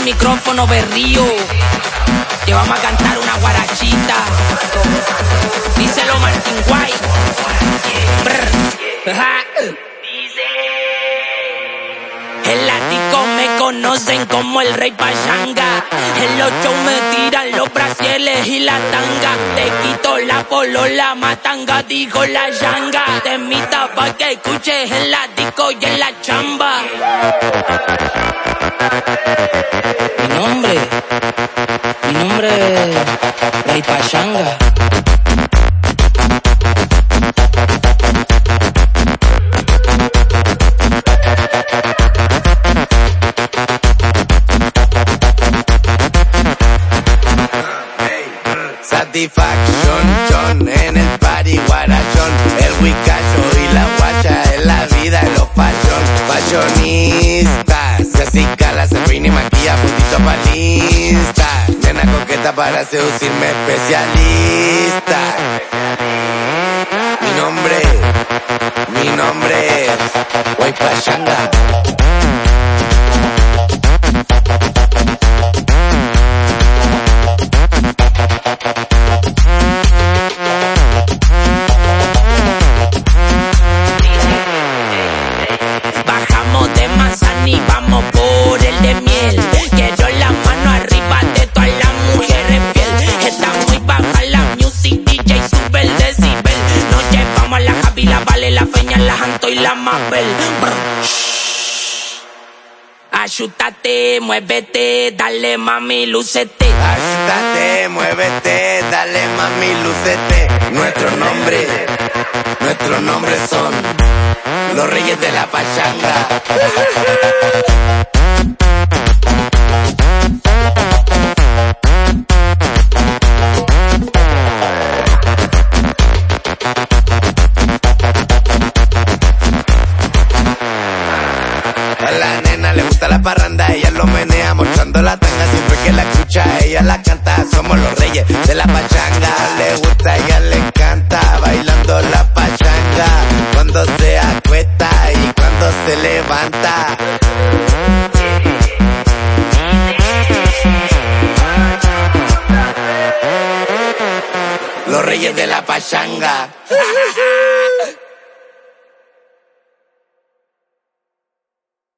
el micrófono berrío. Que vamos a cantar una guarachita. Díselo Martin White. El látigo me conocen como el rey pachanga. En los shows me tiran los brasieles y la tanga. Te quito la polola matanga, digo la yanga. Te mita pa' que escuches el látigo y en la chamba. Pachanga. Satisfaction, John, en el party guarachón, el huicacho y la guacha en la vida de los fashion, fashionistas, así cala, se peina y maquilla, puntito palista, nena coqueta para seducirme especialista. La Mabel. Ayúdate, muévete, dale mami, lucete. Agítate, muévete, dale mami, lucete. Nuestro nombre, nuestros nombres son los reyes de la pachanga. La parranda, ella lo menea mostrando la tanga siempre que la escucha, ella la canta, somos los reyes de la pachanga, le gusta, ella le encanta, bailando la pachanga, cuando se acuesta y cuando se levanta. Los reyes de la pachanga.